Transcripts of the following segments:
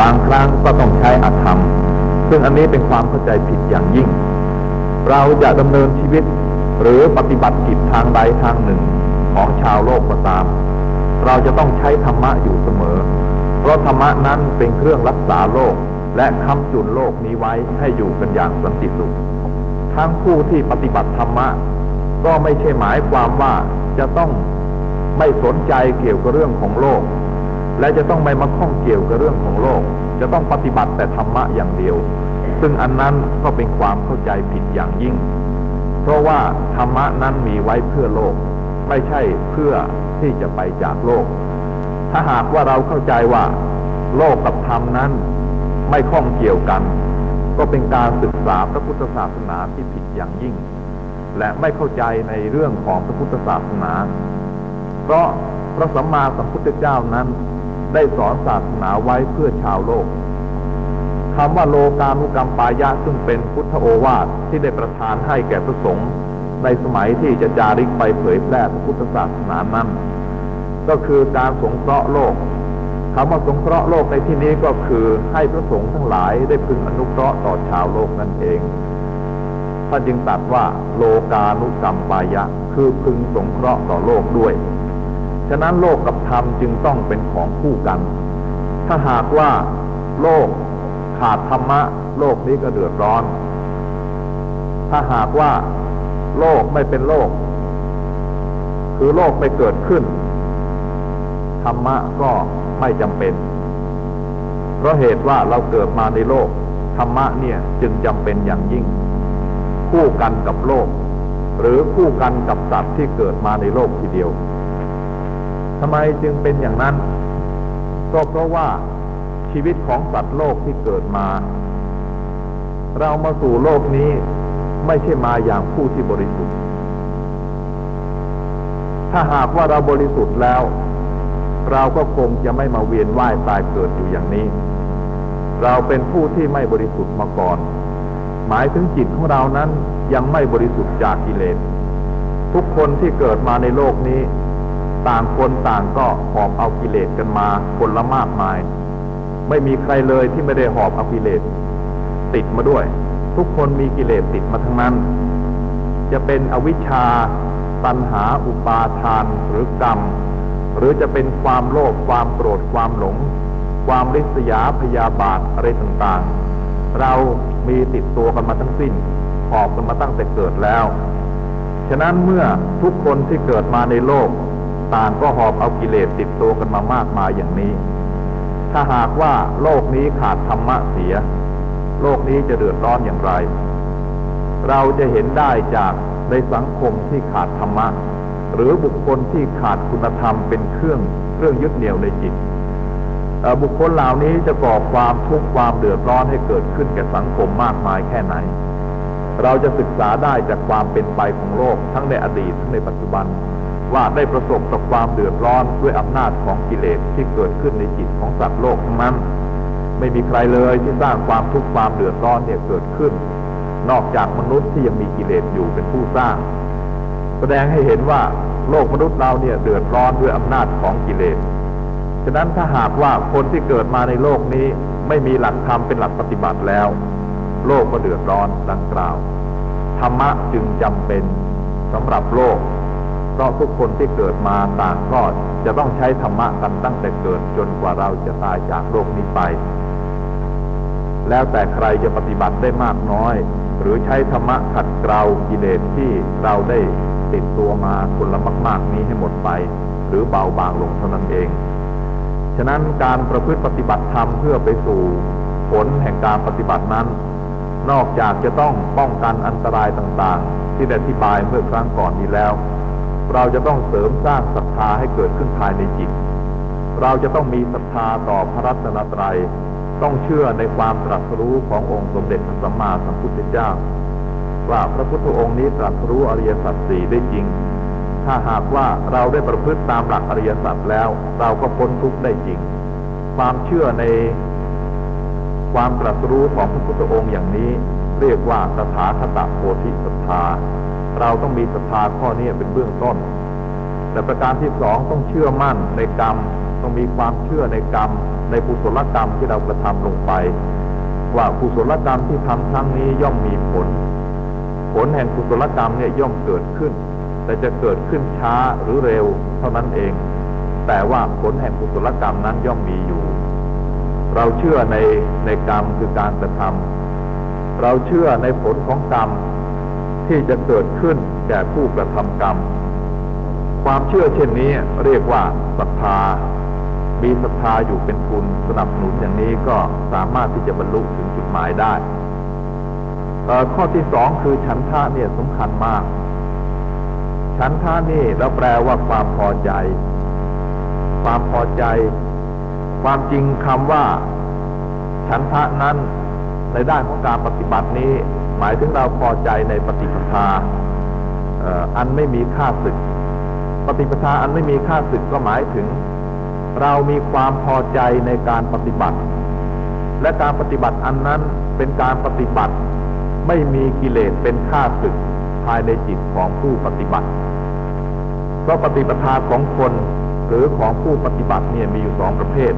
บางครั้งก็ต้องใช้อธรรม ซึ่งอันนี้เป็นความเข้าใจผิดอย่างยิ่ง เราจะดำเนินชีวิตหรือปฏิบัติกิจทางใดทางหนึ่งของชาวโลกก็ตาม เราจะต้องใช้ธรรมะอยู่เสมอ เพราะธรรมะนั้นเป็นเครื่องรักษาโลก และคำจุนโลกนี้ไว้ให้อยู่กันอย่างสันติสุขทั้งผู้ที่ปฏิบัติธรรมะ ก็ไม่ใช่หมายความว่าจะต้องไม่สนใจเกี่ยวกับเรื่องของโลก และจะต้องไม่มาข้องเกี่ยวกับเรื่องของโลก จะต้องปฏิบัติแต่ธรรมะอย่างเดียว ซึ่งอันนั้นก็เป็นความเข้าใจผิดอย่างยิ่ง เพราะว่าธรรมะนั้นมีไว้เพื่อโลก ไม่ใช่เพื่อที่จะไปจากโลก ถ้าหากว่าเราเข้าใจว่า โลกกับธรรมนั้นไม่ข้องเกี่ยวกัน ก็เป็นการศึกษาพระพุทธศาสนาที่ผิดอย่างยิ่ง และไม่เข้าใจในเรื่องของพระพุทธศาสนา เพราะพระสัมมาสัมพุทธเจ้านั้น ได้สอนศาสนาไว้เพื่อชาวโลกคำว่าโลกามุกรรมปายะซึ่งเป็นพุทธโอวาทที่ได้ประทานให้แก่พระสงฆ์ในสมัยที่จะจาริกไปเผยแพร่พุทธศาสนานั้น ก็คือการสงเคราะห์โลกคำว่าสงเคราะห์โลกในที่นี้ก็คือให้พระสงฆ์ทั้งหลายได้พึงอนุเคราะห์ต่อชาวโลกนั่นเองท่านจึงตัดว่าโลกานุกรรมปายะ คือพึงสงเคราะห์ต่อโลกด้วย ฉะนั้นโลกกับธรรมจึงต้องเป็นของคู่กัน ถ้าหากว่าโลกขาดธรรมะ โลกนี้ก็เดือดร้อน ถ้าหากว่าโลกไม่เป็นโลก คือโลกไม่เกิดขึ้น ธรรมะก็ไม่จำเป็น เพราะเหตุว่าเราเกิดมาในโลก ธรรมะเนี่ยจึงจำเป็นอย่างยิ่ง คู่กันกับโลก หรือคู่กันกับสัตว์ที่เกิดมาในโลกทีเดียวำไมจึงเป็นอย่างนั้น ก็เพราะว่าชีวิตของสัตว์โลกที่เกิดมา เรามาสู่โลกนี้ไม่ใช่มาอย่างผู้ที่บริสุทธิ์ ถ้าหากว่าเราบริสุทธิ์แล้ว เราก็คงจะไม่มาเวียนว่ายตายเกิดอยู่อย่างนี้ เราเป็นผู้ที่ไม่บริสุทธิ์มาก่อน หมายถึงจิตของเรานั้นยังไม่บริสุทธิ์จากกิเลส ทุกคนที่เกิดมาในโลกนี้ ต่างคนต่างก็หอบเอากิเลสกันมาคนละมากมาย ไม่มีใครเลยที่ไม่ได้หอบเอากิเลสติดมาด้วย ทุกคนมีกิเลสติดมาทั้งนั้น จะเป็นอวิชชาตัณหาอุปาทานหรือกรรม หรือจะเป็นความโลภความโกรธความหลง ความริษยาพยาบาทอะไรต่างๆ เรามีติดตัวกันมาทั้งสิ้นหอบกันมาตั้งแต่เกิดแล้ว ฉะนั้นเมื่อทุกคนที่เกิดมาในโลก ต่างก็หอบเอากิเลสติดตัวกันมามากมายอย่างนี้ ถ้าหากว่าโลกนี้ขาดธรรมะเสีย โลกนี้จะเดือดร้อนอย่างไร เราจะเห็นได้จากในสังคมที่ขาดธรรมะ หรือบุคคลที่ขาดคุณธรรมเป็นเครื่องเครื่องยึดเหนี่ยวในจิตบุคคลเหล่านี้จะก่อความทุกข์ความเดือดร้อนให้เกิดขึ้นแก่สังคมมากมายแค่ไหน เราจะศึกษาได้จากความเป็นไปของโลกทั้งในอดีตทั้งในปัจจุบัน ว่าได้ประสบกับความเดือดร้อนด้วยอำนาจของกิเลสที่เกิดขึ้นในจิตของสัตว์โลกทั้งนั้น ไม่มีใครเลยที่สร้างความทุกข์ความเดือดร้อนเนี่ยเกิดขึ้น นอกจากมนุษย์ที่ยังมีกิเลสอยู่เป็นผู้สร้าง แสดงให้เห็นว่าโลกมนุษย์เราเนี่ยเดือดร้อนด้วยอำนาจของกิเลส ฉะนั้นถ้าหากว่าคนที่เกิดมาในโลกนี้ไม่มีหลักธรรมเป็นหลักปฏิบัติแล้ว โลกก็เดือดร้อนดังกล่าว ธรรมะจึงจำเป็นสำหรับโลก เพราะทุกคนที่เกิดมาต่างก็จะต้องใช้ธรรมะกันตั้งแต่เกิดจนกว่าเราจะตายจากโลกนี้ไป แล้วแต่ใครจะปฏิบัติได้มากน้อย หรือใช้ธรรมะขัดเกลากิเลสที่เราได้ติดตัวมาคนละมาก ๆ นี้ให้หมดไป หรือเบาบางลงเท่านั้นเอง ฉะนั้นการประพฤติปฏิบัติธรรมเพื่อไปสู่ผลแห่งการปฏิบัตินั้น นอกจากจะต้องป้องกันอันตรายต่างๆ ที่ได้อธิบายเมื่อครั้งก่อนนี้แล้ว เราจะต้องเสริมสร้างศรัทธาให้เกิดขึ้นภายในจิต เราจะต้องมีศรัทธาต่อพระรัตนตรัย ต้องเชื่อในความตรัสรู้ขององค์สมเด็จพระสัมมาสัมพุทธเจ้า ว่าพระพุทธองค์นี้ตรัสรู้อริยสัจสี่ได้จริง ถ้าหากว่าเราได้ประพฤติตามหลักอริยสัจแล้ว เราก็พ้นทุกข์ได้จริง ความเชื่อในความตรัสรู้ของพระพุทธองค์อย่างนี้ เรียกว่าสถาคตโพธิศรัทธา เราต้องมีศรัทธาข้อนี้เป็นเบื้องต้น แต่ประการที่สองต้องเชื่อมั่นในกรรม ต้องมีความเชื่อในกรรม ในกุศลกรรมที่เรากระทำลงไป ว่ากุศลกรรมที่ทำครั้งนี้ย่อมมีผล ผลแห่งกุศลกรรมเนี่ยย่อมเกิดขึ้น แต่จะเกิดขึ้นช้าหรือเร็วเท่านั้นเอง แต่ว่าผลแห่งกุศลกรรมนั้นย่อมมีอยู่ เราเชื่อในในกรรมคือการกระทำเราเชื่อในผลของกรรม ที่จะเกิดขึ้นแก่ผู้กระทำกรรม ความเชื่อเช่นนี้เรียกว่าศรัทธา มีศรัทธาอยู่เป็นทุนสนับสนุนอย่างนี้ก็สามารถที่จะบรรลุถึงจุดหมายได้ ข้อที่สองคือฉันทะเนี่ยสำคัญมาก ฉันทะนี่เราแปลว่าความพอใจ ความพอใจ ความจริงคำว่า ฉันทะนั้นในด้านของการปฏิบัตินี้ มายถึงเราพอใจในปฏิปทาอันไม่มีค่าศึก ปฏิปทาอันไม่มีค่าศึกก็หมายถึง เรามีความพอใจในการปฏิบัติ และการปฏิบัติอันนั้นเป็นการปฏิบัติ ไม่มีกิเลสเป็นค่าศึกภายในจิตของผู้ปฏิบัติ เพราะปฏิปทาของคนหรือของผู้ปฏิบัติเนี่ยมีอยู่สองประเภท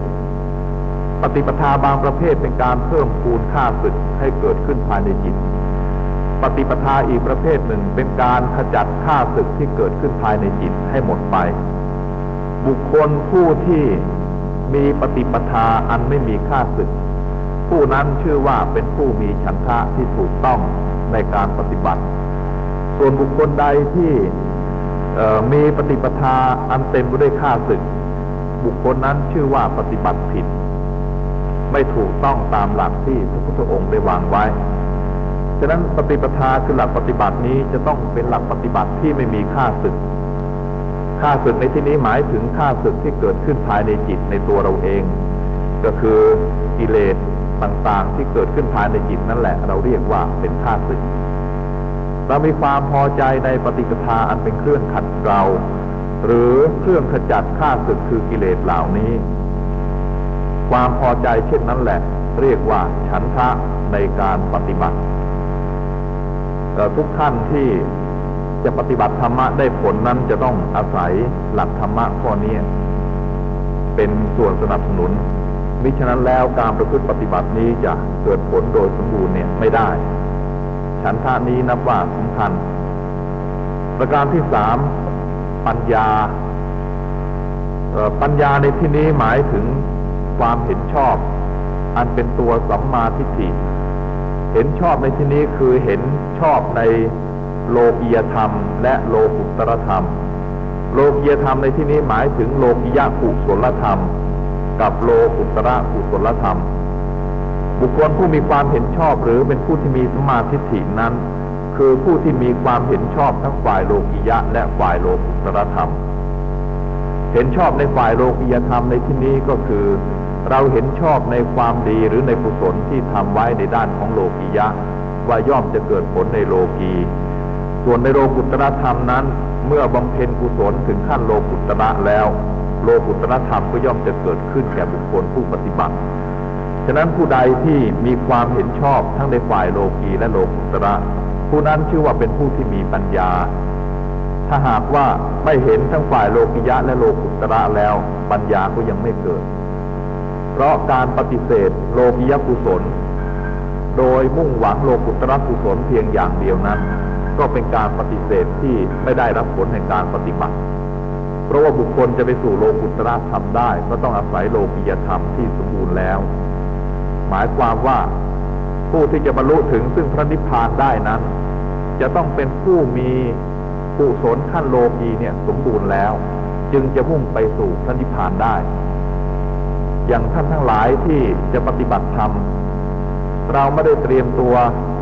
ปฏิปทาบางประเภทเป็นการเพิ่มพูนค่าศึกให้เกิดขึ้นภายในจิต ปฏิปทาอีกประเภทหนึ่งเป็นการขจัดค่าศึกที่เกิดขึ้นภายในจิตให้หมดไป บุคคลผู้ที่มีปฏิปทาอันไม่มีค่าศึก ผู้นั้นชื่อว่าเป็นผู้มีฉันทะที่ถูกต้องในการปฏิบัติ ส่วนบุคคลใดที่มีปฏิปทาอันเต็มไปด้วยค่าศึก บุคคลนั้นชื่อว่าปฏิบัติผิด ไม่ถูกต้องตามหลักที่พระพุทธองค์ได้วางไว้ ฉะนั้นปฏิปทาคือหลักปฏิบัตินี้จะต้องเป็นหลักปฏิบัติที่ไม่มีค่าศึกค่าศึกในที่นี้หมายถึงค่าศึกที่เกิดขึ้นภายในจิตในตัวเราเอง ก็คือกิเลสต่างๆ ที่เกิดขึ้นภายในจิตนั่นแหละ เราเรียกว่าเป็นค่าศึก เรามีความพอใจในปฏิปทาอันเป็นเครื่องขัดเกลาหรือเครื่องขจัดค่าศึกคือกิเลสเหล่านี้ ความพอใจเช่นนั้นแหละ เรียกว่าฉันทะในการปฏิบัติ ทุกท่านที่จะปฏิบัติธรรมะได้ผลนั้นจะต้องอาศัยหลักธรรมะข้อนี้เป็นส่วนสนับสนุน มิฉะนั้นแล้วการประพฤติปฏิบัตินี้จะเกิดผลโดยสมบูรณ์เนี่ยไม่ได้ ฉันทะนี้นับว่าสำคัญ ประการที่สามปัญญาปัญญาในที่นี้หมายถึงความเห็นชอบ อันเป็นตัวสัมมาทิฏฐิ เห็นชอบในที่นี้คือเห็นชอบในโลกียธรรม และโลกุตรธรรม โลกียธรรมในที่นี้หมายถึงโลกิยากุศลธรรม กับโลกุตระกุศลธรรม บุคคลผู้มีความเห็นชอบหรือเป็นผู้ที่มีสมาธิฐินั้น คือผู้ที่มีความเห็นชอบทั้งฝ่ายโลกิยะ และฝ่ายโลกุตรธรรม เห็นชอบในฝ่ายโลกิยธรรมในที่นี้ก็คือ เราเห็นชอบในความดีหรือในกุศลที่ทำไว้ในด้านของโลกียะ ว่าย่อมจะเกิดผลในโลกี ส่วนในโลกุตระธรรมนั้น เมื่อบำเพ็ญกุศลถึงขั้นโลกุตระแล้ว โลกุตระธรรมก็ย่อมจะเกิดขึ้นแก่บุคคลผู้ปฏิบัติ ฉะนั้นผู้ใดที่มีความเห็นชอบทั้งในฝ่ายโลกีและโลกุตระ ผู้นั้นชื่อว่าเป็นผู้ที่มีปัญญาถ้าหากว่าไม่เห็นทั้งฝ่ายโลกิยะและโลกุตระแล้ว ปัญญาก็ยังไม่เกิด เพราะการปฏิเสธโลภยกุศล โดยมุ่งหวังโลกุตระกุศลเพียงอย่างเดียวนั้น ก็เป็นการปฏิเสธที่ไม่ได้รับผลแห่งการปฏิบัติ เพราะว่าบุคคลจะไปสู่โลกุตระธรรมได้ ก็ต้องอาศัยโลกิยธรรมที่สมบูรณ์แล้ว หมายความว่าผู้ที่จะบรรลุถึงซึ่งพระนิพพานได้นั้น จะต้องเป็นผู้มีกุศลขั้นโลกีเนี่ยสมบูรณ์แล้ว จึงจะมุ่งไปสู่พระนิพพานได้ อย่างท่านทั้งหลายที่จะปฏิบัติธรรม เราไม่ได้เตรียมตัว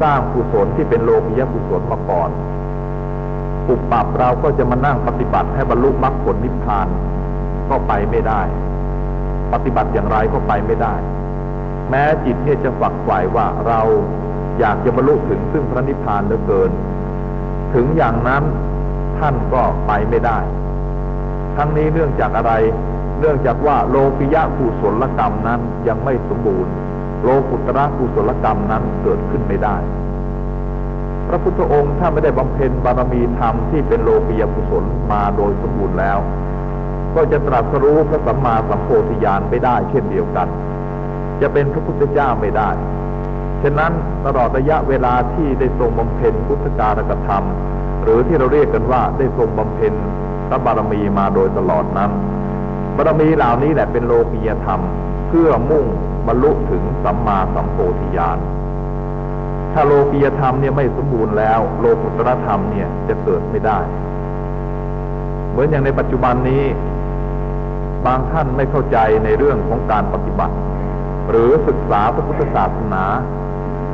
สร้างกุศลที่เป็นโลกียกุศลมาก่อนปุบปับเราก็จะมานั่งปฏิบัติให้บรรลุมรรคผลนิพพาน ก็ไปไม่ได้ ปฏิบัติอย่างไรก็ไปไม่ได้ แม้จิตเนี่ยจะฝักใฝ่ว่าเราอยากจะบรรลุถึงซึ่งพระนิพพานเหลือเกิน ถึงอย่างนั้นท่านก็ไปไม่ได้ ทั้งนี้เนื่องจากอะไร เนื่องจากว่าโลกิยะกุศลกรรมนั้นยังไม่สมบูรณ์ โลกุตระกุศลกรรมนั้นเกิดขึ้นไม่ได้ พระพุทธองค์ถ้าไม่ได้บำเพ็ญบารมีธรรมที่เป็นโลกิยกุศลมาโดยสมบูรณ์แล้ว ก็จะตรัสรู้พระสัมมาสัมโพธิญาณไปได้เช่นเดียวกัน จะเป็นพระพุทธเจ้าไม่ได้ฉะนั้นตลอดระยะเวลาที่ได้ทรงบำเพ็ญพุทธการกธรรม หรือที่เราเรียกกันว่าได้ทรงบำเพ็ญพระบารมีมาโดยตลอดนั้น บารมีเหล่านี้แหละเป็นโลกียธรรม เพื่อมุ่งบรรลุถึงสัมมาสัมโพธิญาณถ้าโลกียธรรมเนี่ยไม่สมบูรณ์แล้ว โลกุตรธรรมเนี่ยจะเกิดไม่ได้ เหมือนอย่างในปัจจุบันนี้ บางท่านไม่เข้าใจในเรื่องของการปฏิบัติ หรือศึกษาพระพุทธศาสนา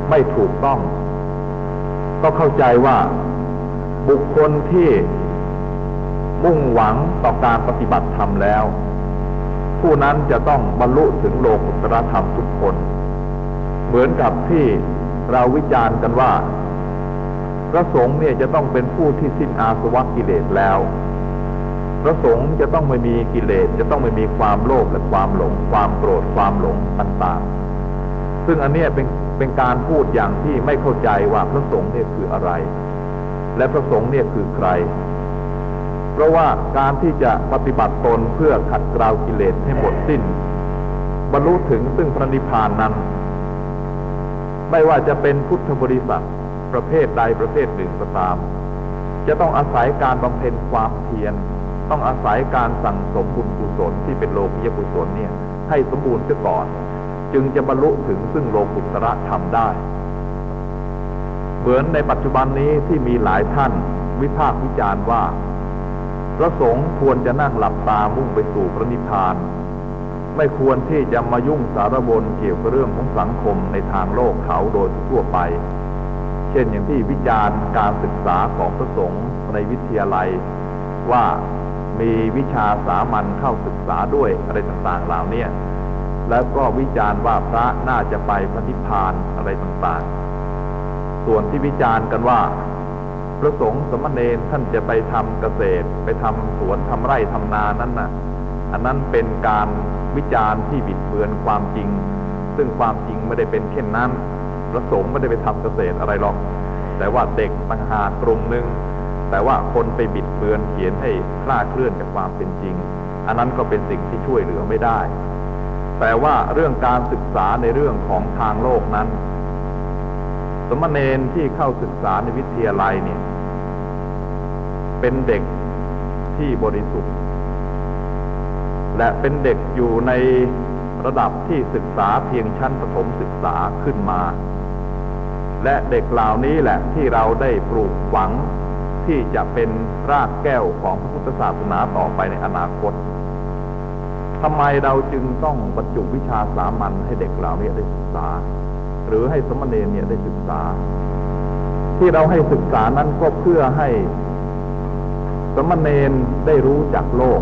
ไม่ถูกต้อง ก็เข้าใจว่าบุคคลที่มุ่งหวังต่อการปฏิบัติธรรมแล้ว ผู้นั้นจะต้องบรรลุถึงโลกุตรธรรมทุกคน เหมือนกับที่เราวิจารณ์กันว่า พระสงฆ์เนี่ยจะต้องเป็นผู้ที่สิ้นอาสวะกิเลสแล้ว พระสงฆ์จะต้องไม่มีกิเลสจะต้องไม่มีความโลภและความหลง ความโกรธความหลงต่างๆ ซึ่งอันนี้เป็นเป็นการพูดอย่างที่ไม่เข้าใจว่าพระสงฆ์เนี่ยคืออะไร และพระสงฆ์เนี่ยคือใคร เพราะว่าการที่จะปฏิบัติตนเพื่อขัดเกลากิเลสให้หมดสิ้น บรรลุถึงซึ่งพระนิพพานนั้น ไม่ว่าจะเป็นพุทธบริษัทประเภทใดประเภทหนึ่งก็ตาม จะต้องอาศัยการบำเพ็ญความเพียรต้องอาศัยการสั่งสมบุญกุศลที่เป็นโลกิยกุศลเนี่ยให้สมบูรณ์เสียก่อน จึงจะบรรลุถึงซึ่งโลกุตระธรรมได้ เหมือนในปัจจุบันนี้ที่มีหลายท่านวิพากษ์วิจารณ์ว่า ระสงฆ์ควรจะนั่งหลับตามุ่งไปสู่พระนิพพาน ไม่ควรที่จะมายุ่งสารบนเกี่ยวกับเรื่องของสังคมในทางโลกเขาโดยทั่วไป เช่นอย่างที่วิจารณ์การศึกษาของพระสงฆ์ในวิทยาลัย ว่ามีวิชาสามัญเข้าศึกษาด้วยอะไรต่างๆเหล่านี้แล้วก็วิจารณ์ว่าพระน่าจะไปพระนิพพานอะไรต่างๆ ส่วนที่วิจารณ์กันว่า พระสงฆ์สมณเณรท่านจะไปทำเกษตร ไปทำสวนทำไร่ทำนานั้นน่ะ อันนั้นเป็นการวิจารณ์ที่บิดเบือนความจริง ซึ่งความจริงไม่ได้เป็นเช่นนั้น พระสงฆ์ไม่ได้ไปทำเกษตรอะไรหรอก แต่ว่าเด็กต่างหากกลุ่มหนึ่งแต่ว่าคนไปบิดเบือนเขียนให้คลาดเคลื่อนกับความเป็นจริง อันนั้นก็เป็นสิ่งที่ช่วยเหลือไม่ได้ แต่ว่าเรื่องการศึกษาในเรื่องของทางโลกนั้น สมณเณรที่เข้าศึกษาในวิทยาลัยเนี่ย เป็นเด็กที่บริสุทธิ์ และเป็นเด็กอยู่ในระดับที่ศึกษาเพียงชั้นประถมศึกษาขึ้นมา และเด็กเหล่านี้แหละที่เราได้ปลูกหวังที่จะเป็นรากแก้วของพระพุทธศาสนาต่อไปในอนาคตทำไมเราจึงต้องบรรจุวิชาสามัญให้เด็กเหล่านี้ได้ศึกษา หรือให้สมณเณรเนี่ยได้ศึกษา ที่เราให้ศึกษานั้นก็เพื่อให้ สมณเณรได้รู้จักโลก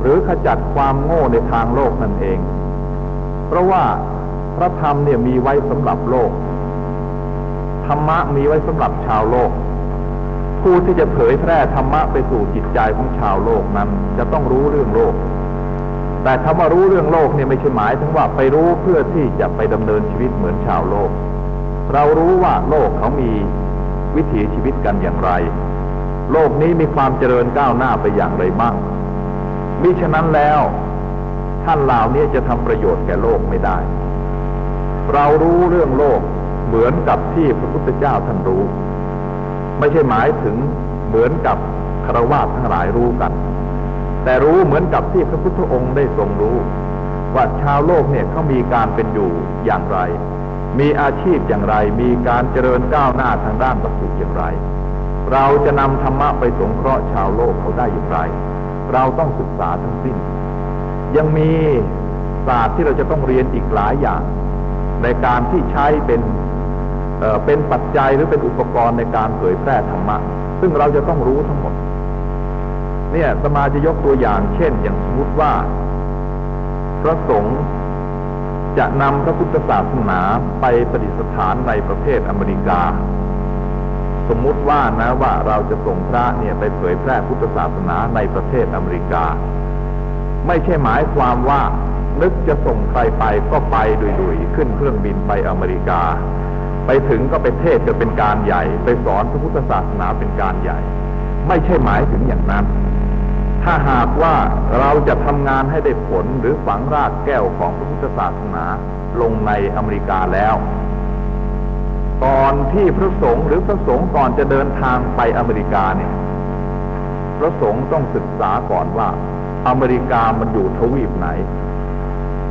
หรือขจัดความโง่ในทางโลกนั่นเอง เพราะว่าพระธรรมเนี่ยมีไว้สำหรับโลก ธรรมะมีไว้สำหรับชาวโลก ผู้ที่จะเผยแพร่ธรรมะไปสู่จิตใจของชาวโลกนั้น จะต้องรู้เรื่องโลก แต่คำว่ารู้เรื่องโลกเนี่ยไม่ใช่หมายถึงว่าไปรู้เพื่อที่จะไปดำเนินชีวิตเหมือนชาวโลก เรารู้ว่าโลกเขามีวิถีชีวิตกันอย่างไร โลกนี้มีความเจริญก้าวหน้าไปอย่างไรบ้างมิฉะนั้นแล้วท่านเหล่านี้จะทำประโยชน์แก่โลกไม่ได้ เรารู้เรื่องโลกเหมือนกับที่พระพุทธเจ้าท่านรู้ ไม่ใช่หมายถึงเหมือนกับคารวะทั้งหลายรู้กัน แต่รู้เหมือนกับที่พระพุทธองค์ได้ทรงรู้ ว่าชาวโลกเนี่ยเขามีการเป็นอยู่อย่างไร มีอาชีพอย่างไร มีการเจริญก้าวหน้าทางด้านวัตถุอย่างไร เราจะนำธรรมะไปสงเคราะห์ชาวโลกเขาได้อย่างไร เราต้องศึกษาทั้งสิ้น ยังมีศาสตร์ที่เราจะต้องเรียนอีกหลายอย่าง ในการที่ใช้เป็นเเป็นปัจจัยหรือเป็นอุปกรณ์ในการเผยแพร่ธรรมะ ซึ่งเราจะต้องรู้ทั้งหมด เนี่ยสมาจะยกตัวอย่าง เช่น อย่างสมมติว่า พระสงฆ์จะนำพระพุทธศาสนาไปประดิษฐานในประเทศอเมริกา สมมุติว่านะว่าเราจะส่งพระเนี่ยไปเผยแพร่พุทธศาสนาในประเทศอเมริกา ไม่ใช่หมายความว่านึกจะส่งใครไปก็ไปดุยๆ ขึ้นเครื่องบินไปอเมริกา ไปถึงก็ไปเทศจะเป็นการใหญ่ ไปสอนพระพุทธศาสนาเป็นการใหญ่ ไม่ใช่หมายถึงอย่างนั้น ถ้าหากว่าเราจะทำงานให้ได้ผลหรือฝังรากแก้วของพระพุทธศาสนาลงในอเมริกาแล้ว ก่อนที่พระสงฆ์หรือพระสงฆ์ก่อนจะเดินทางไปอเมริกาเนี่ย พระสงฆ์ต้องศึกษาก่อนว่า อเมริกามันอยู่ทวีปไหน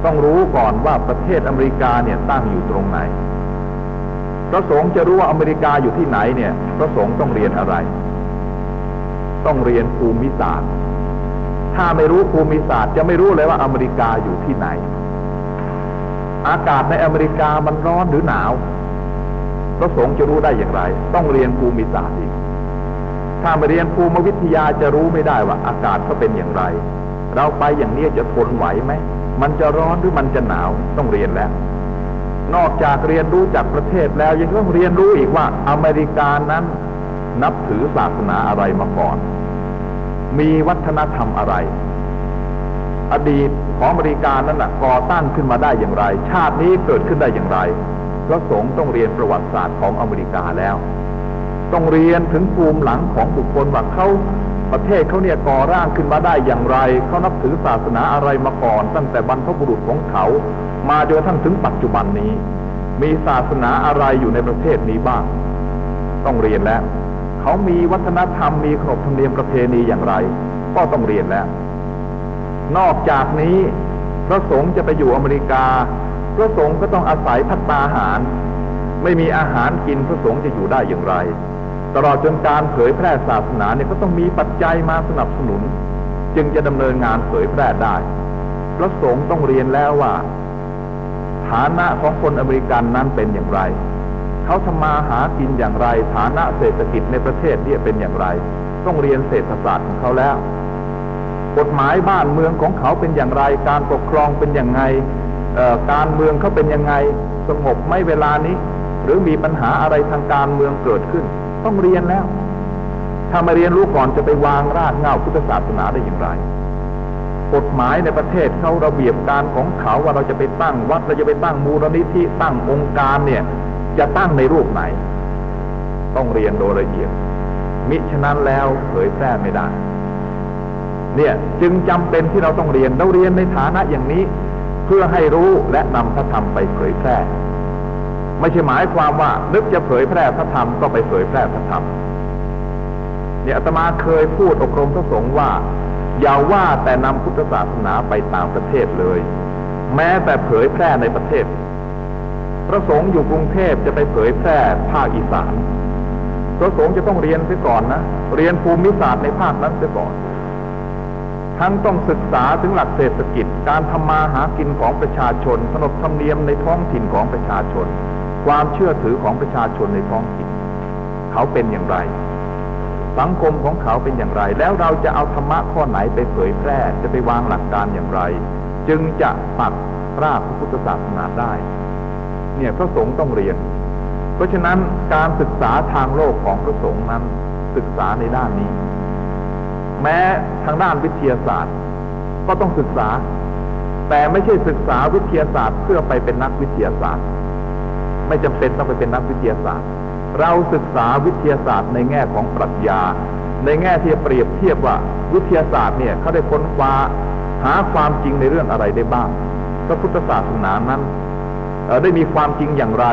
ต้องรู้ก่อนว่าประเทศอเมริกาเนี่ยตั้งอยู่ตรงไหน พระสงฆ์จะรู้ว่าอเมริกาอยู่ที่ไหนเนี่ย พระสงฆ์ต้องเรียนอะไร ต้องเรียนภูมิศาสตร์ ถ้าไม่รู้ภูมิศาสตร์จะไม่รู้เลยว่าอเมริกาอยู่ที่ไหน อากาศในอเมริกามันร้อนหรือหนาว ระสงฆ์จะรู้ได้อย่างไร ต้องเรียนภูมิศาสตร์อีกถ้าไมาเรียนภูมิวิทยาจะรู้ไม่ได้ว่าอากาศเขาเป็นอย่างไร เราไปอย่างนี้จะทนไหวไหมมันจะร้อนหรือมันจะหนาวต้องเรียนแล้ว นอกจากเรียนรู้จากประเทศแล้วยังต้องเรียนรู้อีกว่าอเมริกานั้น นับถือศาสนาอะไรมาก่อน มีวัฒนธรรมอะไร อดีตของอเมริกานั้นนะก่อตั้งขึ้นมาได้อย่างไร ชาตินี้เกิดขึ้นได้อย่างไร ระสงฆ์ต้องเรียนประวัติศาสตร์ของอเมริกาแล้ว ต้องเรียนถึงภูมิหลังของบุคคลว่าเขาประเทศเขาเนี่ยก่อร่างขึ้นมาได้อย่างไร เขานับถือศาสนาอะไรมาก่อน ตั้งแต่บรรพบุรุษของเขา มาจนกระทั่งถึงปัจจุบันนี้ มีศาสนาอะไรอยู่ในประเทศนี้บ้าง ต้องเรียนแล้ว เขามีวัฒนธรรมมีขนบธรรมเนียมประเพณีอย่างไร ก็ต้องเรียนแล้ว นอกจากนี้ พระสงฆ์จะไปอยู่อเมริกา พระสงฆ์ก็ต้องอาศัยพัฒนาหาร ไม่มีอาหารกินพระสงฆ์จะอยู่ได้อย่างไร ตลอดจนการเผยแพร่ศาสนาเนี่ยก็ต้องมีปัจจัยมาสนับสนุน จึงจะดำเนินงานเผยแพร่ได้ พระสงฆ์ต้องเรียนแล้วว่า ฐานะของคนอเมริกันนั้นเป็นอย่างไร เขาทำมาหากินอย่างไร ฐานะเศรษฐกิจในประเทศนี้เป็นอย่างไร ต้องเรียนเศรษฐศาสตร์ของเขาแล้วกฎหมายบ้านเมืองของเขาเป็นอย่างไร การปกครองเป็นอย่างไง การเมืองเขาเป็นยังไงสงบไม่เวลานี้ หรือมีปัญหาอะไรทางการเมืองเกิดขึ้น ต้องเรียนแล้ว ถ้ามาเรียนรู้ก่อนจะไปวางรากเงาพุทธศาสนาได้อย่างไร กฎหมายในประเทศเขาระเบียบการของเขาว่าเราจะไปตั้งวัดเราจะไปตั้งมูลนิธิตั้งองค์การเนี่ย จะตั้งในรูปไหน ต้องเรียนโดยละเอียดมิฉะนั้นแล้วเผยแพร่ไม่ได้เนี่ยจึงจำเป็นที่เราต้องเรียนเราเรียนในฐานะอย่างนี้ พื่อให้รู้และนำพระธรรมไปเผยแพร่ ไม่ใช่หมายความว่านึกจะเผยแพร่พระธรรมก็ไปเผยแพร่พระธรรมเนี่ยอาตมาเคยพูดอบรมพระสงฆ์ว่า อย่าว่าแต่นำพุทธศาสนาไปต่างประเทศเลย แม้แต่เผยแพร่ในประเทศ พระสงฆ์อยู่กรุงเทพจะไปเผยแพร่ภาคอีสาน พระสงฆ์จะต้องเรียนเสียก่อนนะ เรียนภูมิศาสตร์ในภาคนั้นเสียก่อน ทั้งต้องศึกษาถึงหลักเศรษฐกิจ การทำมาหากินของประชาชนขนบธรรมเนียมในท้องถิ่นของประชาชน ความเชื่อถือของประชาชนในท้องถิ่น เขาเป็นอย่างไร สังคมของเขาเป็นอย่างไร แล้วเราจะเอาธรรมะข้อไหนไปเผยแพร่จะไปวางหลักการอย่างไร จึงจะปักรากพระพุทธศาสนาได้ เนี่ยพระสงฆ์ต้องเรียน เพราะฉะนั้นการศึกษาทางโลกของพระสงฆ์นั้นศึกษาในด้านนี้ แม้ทางด้านวิทยาศาสตร์ ก็ต้องศึกษา แต่ไม่ใช่ศึกษาวิทยาศาสตร์ เพื่อไปเป็นนักวิทยาศาสตร์ ไม่จำเป็นต้องไปเป็นนักวิทยาศาสตร์ เราศึกษาวิทยาศาสตร์ในแง่ของปรัชญา ในแง่ที่เปรียบเทียบว่าวิทยาศาสตร์เนี่ยเขาได้ค้นคว้าหาความจริงในเรื่องอะไรได้บ้างพระพุทธศาสนานั้นได้มีความจริงอย่างไร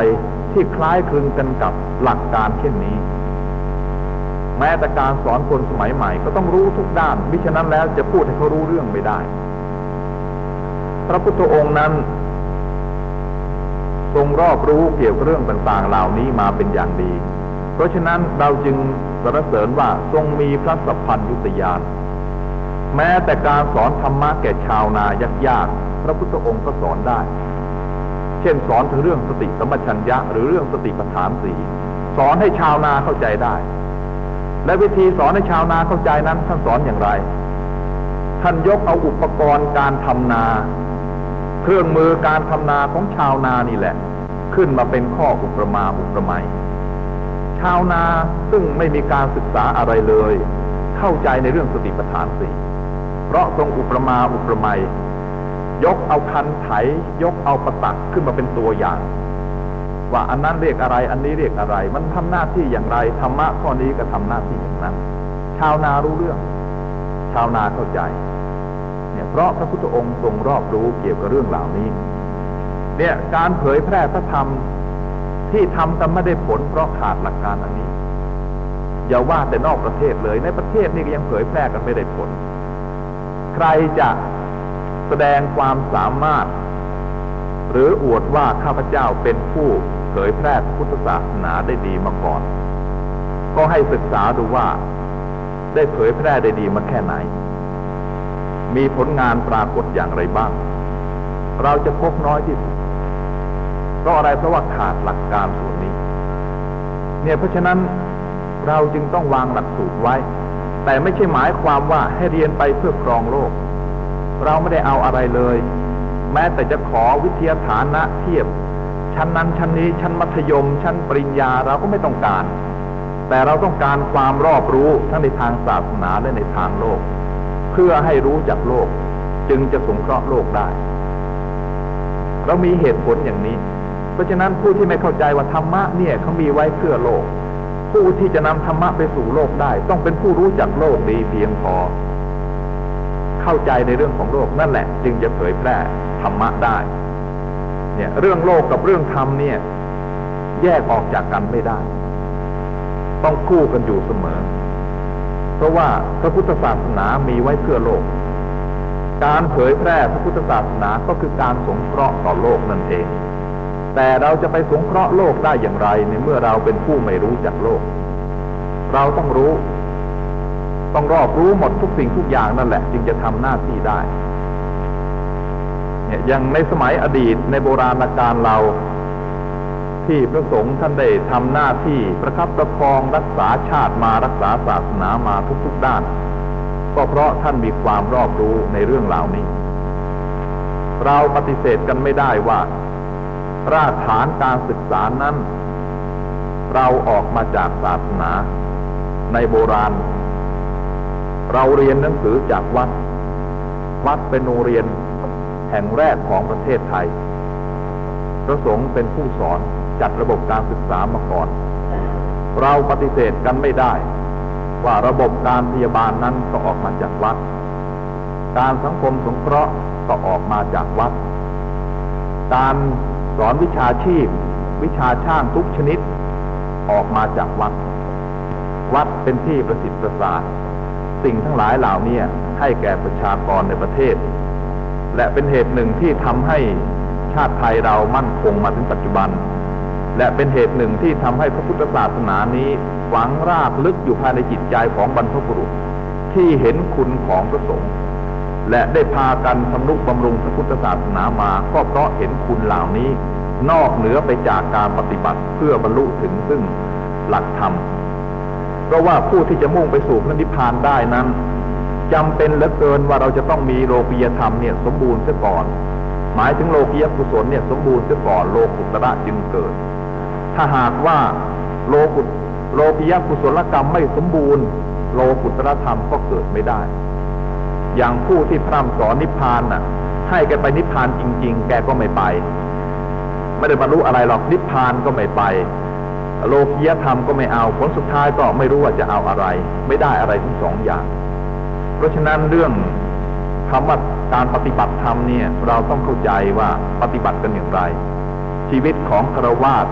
ที่คล้ายคลึงกันกับหลักการเช่นนี้ แม้แต่การสอนคนสมัยใหม่ ก็ต้องรู้ทุกด้าน มิฉะนั้นแล้วจะพูดให้เขารู้เรื่องไม่ได้ พระพุทธองค์นั้น ทรงรอบรู้เกี่ยวกับเรื่องต่างๆ เหล่านี้มาเป็นอย่างดี เพราะฉะนั้นเราจึงสรรเสริญว่าทรงมีพระสัพพัญยุตยานแม้แต่การสอนธรรมะแก่ชาวนายากๆพระพุทธองค์ก็สอนได้ เช่นสอนถึงเรื่องสติสมัชัญญะหรือเรื่องสติปัฏฐานสี่สอนให้ชาวนาเข้าใจได้ และวิธีสอนให้ชาวนาเข้าใจนั้นท่านสอนอย่างไร ท่านยกเอาอุปกรณ์การทำนา เครื่องมือการทำนาของชาวนานี่แหละ ขึ้นมาเป็นข้ออุปมาอุปไมยชาวนาซึ่งไม่มีการศึกษาอะไรเลย เข้าใจในเรื่องสติปัฏฐานสี่เพราะทรงอุปมาอุปไมยยกเอาคันไถยกเอาประตักขึ้นมาเป็นตัวอย่าง ว่าอันนั้นเรียกอะไร อันนี้เรียกอะไร มันทำหน้าที่อย่างไรธรรมะข้อนี้ก็ทำหน้าที่อย่างนั้น ชาวนารู้เรื่อง ชาวนาเข้าใจ เนี่ยเพราะพระพุทธองค์ทรงรอบรู้เกี่ยวกับเรื่องเหล่านี้ เนี่ยการเผยแพร่พระธรรมที่ทำกันไม่ได้ผลเพราะขาดหลักการอันนี้ อย่าว่าแต่นอกประเทศเลย ในประเทศนี่ก็ยังเผยแพร่กันไม่ได้ผล ใครจะแสดงความสามารถ หรืออวดว่าข้าพเจ้าเป็นผู้ เผยแพร่พุทธศาสนาได้ดีมาก่อน ก็ให้ศึกษาดูว่า ได้เผยแพร่ได้ดีมาแค่ไหน มีผลงานปรากฏอย่างไรบ้าง เราจะพบน้อยที่สุดเพราะอะไรเพราะว่าขาดหลักการส่วนนี้ เนี่ยเพราะฉะนั้นเราจึงต้องวางหลักสูตรไว้ แต่ไม่ใช่หมายความว่าให้เรียนไปเพื่อครองโลก เราไม่ได้เอาอะไรเลย แม้แต่จะขอวิทยาฐานะเทียบ ชั้นนั้นชั้นนี้ ชั้นมัธยม ชั้นปริญญาเราก็ไม่ต้องการ แต่เราต้องการความรอบรู้ทั้งในทางศาสนาและในทางโลก เพื่อให้รู้จักโลก จึงจะสงเคราะห์โลกได้ เรามีเหตุผลอย่างนี้ เพราะฉะนั้นผู้ที่ไม่เข้าใจว่าธรรมะเนี่ยเขามีไว้เพื่อโลก ผู้ที่จะนำธรรมะไปสู่โลกได้ ต้องเป็นผู้รู้จักโลกดีเพียงพอ เข้าใจในเรื่องของโลกนั่นแหละ จึงจะเผยแพร่ธรรมะได้ เนี่ยเรื่องโลกกับเรื่องธรรมเนี่ย แยกออกจากกันไม่ได้ ต้องคู่กันอยู่เสมอ เพราะว่าพระพุทธศาสนามีไว้เพื่อโลก การเผยแพร่พระพุทธศาสนาก็คือการสงเคราะห์ต่อโลกนั่นเอง แต่เราจะไปสงเคราะห์โลกได้อย่างไร ในเมื่อเราเป็นผู้ไม่รู้จักโลก เราต้องรู้ ต้องรอบรู้หมดทุกสิ่งทุกอย่างนั่นแหละ จึงจะทำหน้าที่ได้ อย่างในสมัยอดีตในโบราณกาลเรา ที่พระสงฆ์ท่านได้ทำหน้าที่ประคับประคองรักษาชาติมารักษาศาสนามาทุกๆด้าน ก็เพราะท่านมีความรอบรู้ในเรื่องเหล่านี้ เราปฏิเสธกันไม่ได้ว่ารากฐานการศึกษานั้น เราออกมาจากศาสนา ในโบราณ เราเรียนหนังสือจากวัด วัดเป็นโรงเรียน แห่งแรกของประเทศไทย พระสงฆ์เป็นผู้สอนจัดระบบการศึกษามาก่อน เราปฏิเสธกันไม่ได้ ว่าระบบการพยาบาลนั้นก็ออกมาจากวัด การสังคมสงเคราะห์ก็ออกมาจากวัด การสอนวิชาชีพ วิชาช่างทุกชนิด ออกมาจากวัด วัดเป็นที่ประสิทธิ์ประสาทสิ่งทั้งหลายเหล่านี้ให้แก่ประชากรในประเทศ และเป็นเหตุหนึ่งที่ทำให้ชาติไทยเรามั่นคงมาถึงปัจจุบัน และเป็นเหตุหนึ่งที่ทำให้พระพุทธศาสนานี้ฝังรากลึกอยู่ภายในจิตใจของบรรพบุรุษ ที่เห็นคุณของพระสงฆ์และได้พากันทำนุบำรุงพระพุทธศาสนามาก็เพราะเห็นคุณเหล่านี้ นอกเหนือไปจากการปฏิบัติเพื่อบรรลุถึงซึ่งหลักธรรมเพราะว่าผู้ที่จะมุ่งไปสู่พระนิพพานได้นั้น จำเป็นเหลือเกินว่าเราจะต้องมีโลกียธรรมเนี่ยสมบูรณ์เสียก่อน หมายถึงโลกียกุศลเนี่ยสมบูรณ์เสียก่อนโลกุตระจึงเกิด ถ้าหากว่าโลกุโลกียกุศลกรรมไม่สมบูรณ์ โลกุตระธรรมก็เกิดไม่ได้ อย่างผู้ที่พร่ำสอนนิพพานน่ะ ให้แกไปนิพพานจริง ๆ แกก็ไม่ไป ไม่ได้บรรลุอะไรหรอกนิพพานก็ไม่ไปโลกียธรรมก็ไม่เอาผลสุดท้ายก็ไม่รู้ว่าจะเอาอะไร ไม่ได้อะไรทั้งสองอย่าง เพราะฉะนั้นเรื่องคำว่าการปฏิบัติธรรมเนี่ย เราต้องเข้าใจว่าปฏิบัติกันอย่างไร ชีวิตของครวาส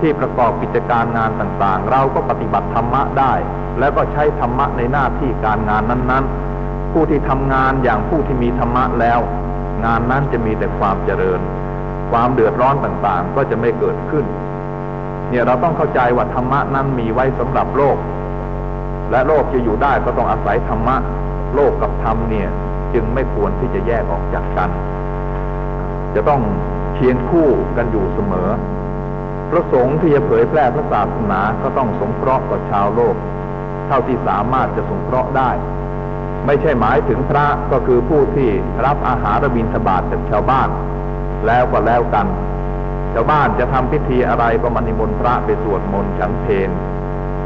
ที่ประกอบกิจการงานต่างๆ เราก็ปฏิบัติธรรมะได้ แล้วก็ใช้ธรรมะในหน้าที่การงานนั้นๆ ผู้ที่ทำงานอย่างผู้ที่มีธรรมะแล้ว งานนั้นจะมีแต่ความเจริญ ความเดือดร้อนต่างๆ ก็จะไม่เกิดขึ้น เนี่ยเราต้องเข้าใจว่าธรรมะนั้นมีไว้สำหรับโลก และโลกจะอยู่ได้ก็ต้องอาศัยธรรมะ โลกกับธรรมเนี่ยจึงไม่ควรที่จะแยกออกจากกัน จะต้องเคียงคู่กันอยู่เสมอ พระสงฆ์ที่จะเผยแพร่พระศาสนาก็ต้องสงเคราะห์กับชาวโลก เท่าที่สามารถจะสงเคราะห์ได้ ไม่ใช่หมายถึงพระก็คือผู้ที่รับอาหารบิณฑบาตจากชาวบ้าน แล้วก็แล้วกัน ชาวบ้านจะทำพิธีอะไรก็มานิมนต์พระไปสวดมนต์ฉันเพล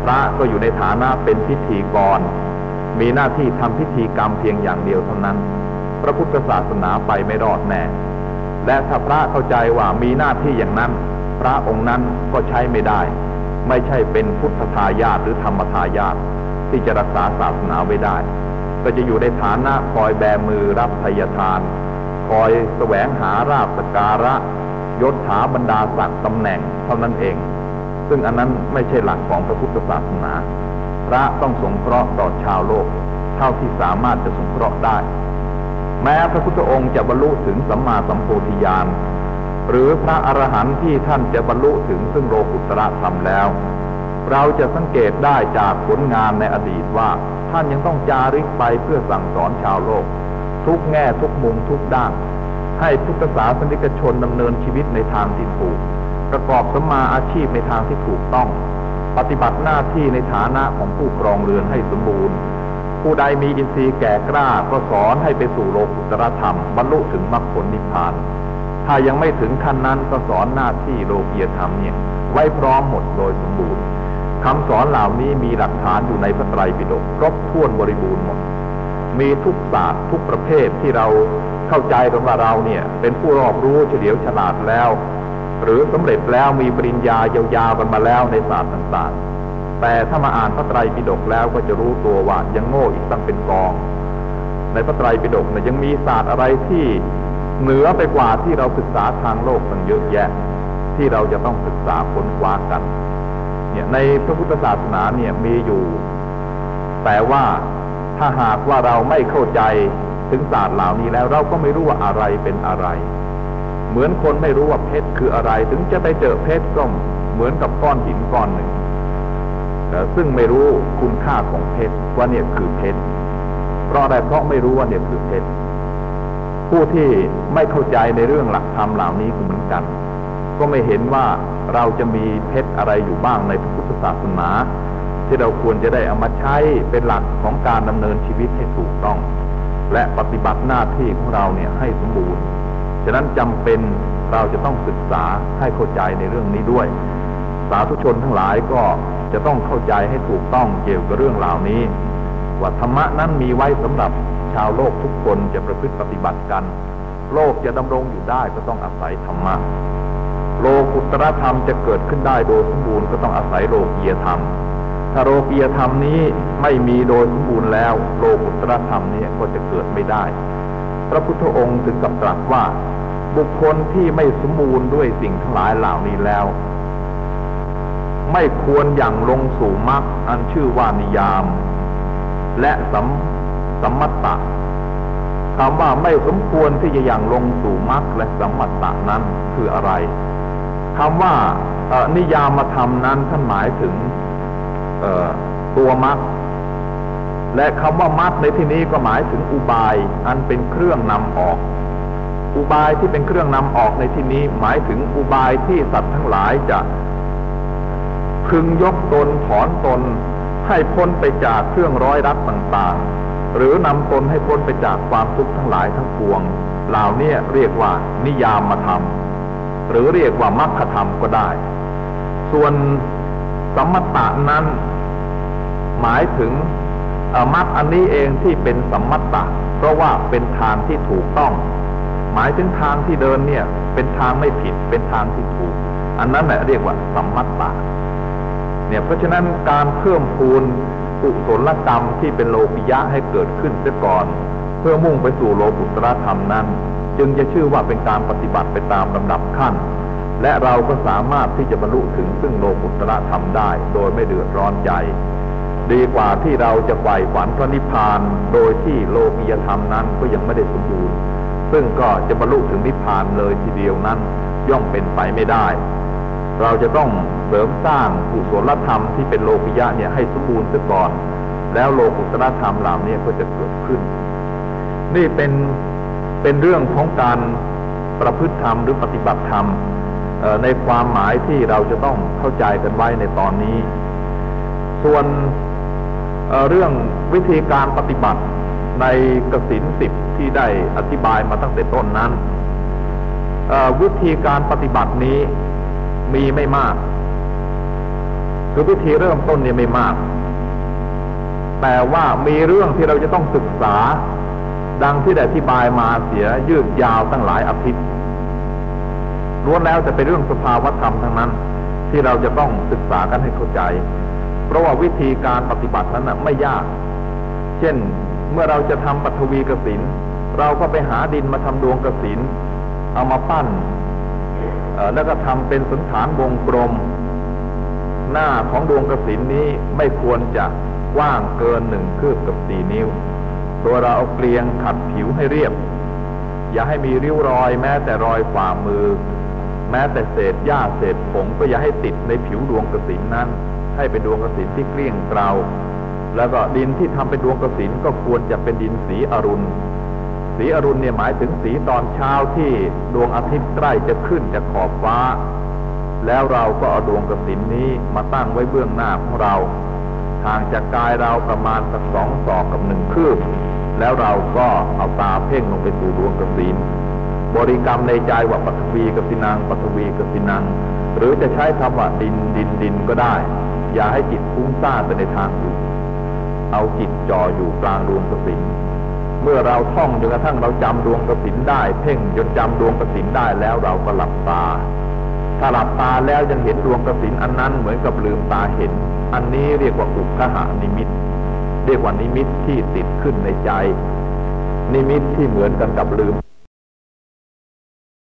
พระก็อยู่ในฐานะเป็นพิธีกร มีหน้าที่ทำพิธีกรรมเพียงอย่างเดียวเท่านั้น พระพุทธศาสนาไปไม่รอดแน่ และถ้าพระเข้าใจว่ามีหน้าที่อย่างนั้น พระองค์นั้นก็ใช้ไม่ได้ ไม่ใช่เป็นพุทธทายาทหรือธรรมทายาทที่จะรักษาศาสนาไว้ได้ ก็จะอยู่ในฐานะคอยแบมือรับพยทาน คอยแสวงหาราบสการะยศถาบรรดาศักดิ์ตำแหน่งเท่านั้นเอง ซึ่งอันนั้นไม่ใช่หลักของพระพุทธศาสนา พระต้องสงเคราะห์ต่อชาวโลก เท่าที่สามารถจะสงเคราะห์ได้ แม้พระพุทธองค์จะบรรลุถึงสัมมาสัมโพธิญาณหรือพระอรหันต์ที่ท่านจะบรรลุถึงซึ่งโลกุตระธรรมแล้ว เราจะสังเกตได้จากผลงานในอดีตว่าท่านยังต้องจาริกไปเพื่อสั่งสอนชาวโลก ทุกแง่ทุกมุมทุกด้าน ให้พุทธศาสนิกชนดำเนินชีวิตในทางที่ถูก ประกอบสมมาอาชีพในทางที่ถูกต้อง ปฏิบัติหน้าที่ในฐานะของผู้ครองเรือนให้สมบูรณ์ ผู้ใดมีอินทรีย์แก่กล้าก็สอนให้ไปสู่โลกุตรธรรม บรรลุถึงมรรคผลนิพพาน ถ้ายังไม่ถึงขั้นนั้นก็สอนหน้าที่โลกียธรรมเนี่ยไว้พร้อมหมดโดยสมบูรณ์คำสอนเหล่านี้มีหลักฐานอยู่ในพระไตรปิฎกครบถ้วนบริบูรณ์หมด มีทุกศาสตร์ทุกประเภทที่เราเข้าใจกันว่าเราเนี่ยเป็นผู้รอบรู้เฉลียวฉลาดแล้ว หรือสำเร็จแล้วมีปริญญายาวๆกันมาแล้วในศาสตร์ต่างๆ แต่ถ้ามาอ่านพระไตรปิฎกแล้วก็จะรู้ตัวว่ายังโง่อีกตั้งเป็นกอง ในพระไตรปิฎกเนี่ยยังมีศาสตร์อะไรที่เหนือไปกว่าที่เราศึกษาทางโลกมันเยอะแยะ ที่เราจะต้องศึกษาค้นคว้ากัน เนี่ยในพระพุทธศาสนาเนี่ยมีอยู่ แต่ว่าถ้าหากว่าเราไม่เข้าใจถึงศาสตร์เหล่านี้แล้วเราก็ไม่รู้ว่าอะไรเป็นอะไร เหมือนคนไม่รู้ว่าเพชร คืออะไรถึงจะไปเจอเพชรก็เหมือนกับก้อนหินก้อนหนึ่งซึ่งไม่รู้คุณค่าของเพชรว่าเนี่ยคือเพชรเพราะอะไรเพราะไม่รู้ว่าเนี่ยคือเพชรผู้ที่ไม่เข้าใจในเรื่องหลักธรรมเหล่านี้ก็เหมือนกัน ก็ไม่เห็นว่าเราจะมีเพชรอะไรอยู่บ้างในพระพุทธศาสนา ที่เราควรจะได้เอามาใช้เป็นหลักของการดำเนินชีวิตให้ถูกต้อง และปฏิบัติหน้าที่ของเราเนี่ยให้สมบูรณ์ ฉะนั้นจำเป็น เราจะต้องศึกษาให้เข้าใจในเรื่องนี้ด้วย สาธุชนทั้งหลายก็จะต้องเข้าใจให้ถูกต้องเกี่ยวกับเรื่องเหล่านี้ ว่าธรรมะนั้นมีไว้สำหรับชาวโลกทุกคนจะประพฤติปฏิบัติกัน โลกจะดำรงอยู่ได้ก็ต้องอาศัยธรรมะโลกุตรธรรมจะเกิดขึ้นได้โดยสมบูรณ์ก็ต้องอาศัยโลกียธรรม ถ้าโลกียธรรมนี้ไม่มีโดยสมบูรณ์แล้ว โลกุตรธรรมนี้ก็จะเกิดไม่ได้ พระพุทธองค์ถึงกับตรัสว่า บุคคลที่ไม่สมบูรณ์ด้วยสิ่งทั้งหลายเหล่านี้แล้ว ไม่ควรอย่างลงสู่มรรคอันชื่อว่านิยาม และสัมสัมมัตตะคำว่าไม่สมควรที่จะอย่างลงสู่มรรคและสัมมัตตะนั้นคืออะไรคำว่านิยามธรรมนั้นท่านหมายถึงตัวมรรคและคำว่ามรรคในที่นี้ก็หมายถึงอุบาย อันเป็นเครื่องนำออก อุบายที่เป็นเครื่องนำออกในที่นี้หมายถึงอุบายที่สัตว์ทั้งหลายจะ พึงยกตนถอนตน ให้พ้นไปจากเครื่องร้อยรัดต่างๆ หรือนำตนให้พ้นไปจากความทุกข์ทั้งหลายทั้งปวง เหล่านี้เรียกว่านิยามธรรม หรือเรียกว่ามรรคธรรมก็ได้ ส่วนสมมตะนั้น หมายถึงมรรคอันนี้เองที่เป็นสัมมตตะ เพราะว่าเป็นทางที่ถูกต้อง หมายถึงทางที่เดินเนี่ย เป็นทางไม่ผิด เป็นทางที่ถูก อันนั้นแหละเรียกว่าสัมมัตตะเนี่ยเพราะฉะนั้นการเพิ่มพูนกุศลกรรมที่เป็นโลปิยะให้เกิดขึ้นเสียก่อน เพื่อมุ่งไปสู่โลกุตรธรรมนั้น จึงจะชื่อว่าเป็นการปฏิบัติไปตามลำดับขั้น และเราก็สามารถที่จะบรรลุถึงซึ่งโลกุตรธรรมได้ โดยไม่เดือดร้อนใจ ดีกว่าที่เราจะใฝ่ฝันพระนิพพาน โดยที่โลกียธรรมนั้นก็ยังไม่ได้สมบูรณ์ ซึ่งก็จะบรรลุถึงนิพพานเลยทีเดียวนั้นย่อมเป็นไปไม่ได้ เราจะต้องเสริมสร้างกุศลธรรมที่เป็นโลกิยะเนี่ยให้สมบูรณ์ซะก่อน แล้วโลกุตรธรรมเหล่านี้ก็จะเกิดขึ้น นี่เป็นเป็นเรื่องของการประพฤติธรรมหรือปฏิบัติธรรมในความหมายที่เราจะต้องเข้าใจกันไว้ในตอนนี้ ส่วนเเรื่องวิธีการปฏิบัติ ในกสินสิบที่ได้อธิบายมาตั้งแต่ต้นนั้น วิธีการปฏิบัตินี้มีไม่มาก คือวิธีเริ่มต้นเนี่ยไม่มาก แต่ว่ามีเรื่องที่เราจะต้องศึกษา ดังที่ได้อธิบายมาเสียยืดยาวตั้งหลายอาทิตย์ล้วนแล้วจะเป็นเรื่องสภาวธรรมทั้งนั้น ที่เราจะต้องศึกษากันให้เข้าใจ เพราะว่าวิธีการปฏิบัตินั้นไม่ยาก เช่น เมื่อเราจะทำปัทวีกสินเราก็ไปหาดินมาทำดวงกสินเอามาปั้นแล้วก็ทำเป็นสันฐานวงกลม หน้าของดวงกสินนี้ไม่ควรจะกว้างเกินหนึ่งคืบกับสี่นิ้ว ตัวเราเอาเกลียงขัดผิวให้เรียบ อย่าให้มีริ้วรอยแม้แต่รอยฝ่ามือ แม้แต่เศษหญ้าเศษผงก็อย่าให้ติดในผิวดวงกสินนั้น ให้เป็นดวงกสินที่เกลี้ยงเกลา แล้วก็ดินที่ทำเป็นดวงกสินก็ควรจะเป็นดินสีอรุณ สีอรุณเนี่ยหมายถึงสีตอนเช้าที่ดวงอาทิตย์ใกล้จะขึ้นจากขอบฟ้า แล้วเราก็เอาดวงกสินนี้มาตั้งไว้เบื้องหน้าของเราห่างจากกายเราประมาณสักสองศอกกับหนึ่งคืบแล้วเราก็เอาตาเพ่งลงไปสู่ดวงกสินบริกรรมในใจว่าปัทวีกสินังปัทวีกสินัง หรือจะใช้คำว่าดินดินดินก็ได้ อย่าให้จิตฟุ้งซ่านไปในทางอื่น เอาจิตจ่ออยู่กลางดวงกสินเมื่อเราท่องจนกระทั่งเราจำดวงกสินได้ เพ่งจนจำดวงกสินได้แล้วเราก็หลับตา ถ้าหลับตาแล้วยังเห็นดวงกสินอันนั้นเหมือนกับลืมตาเห็น อันนี้เรียกว่าอุคหานิมิต เรียกว่านิมิตที่ติดขึ้นในใจ นิมิตที่เหมือนกันกับลืม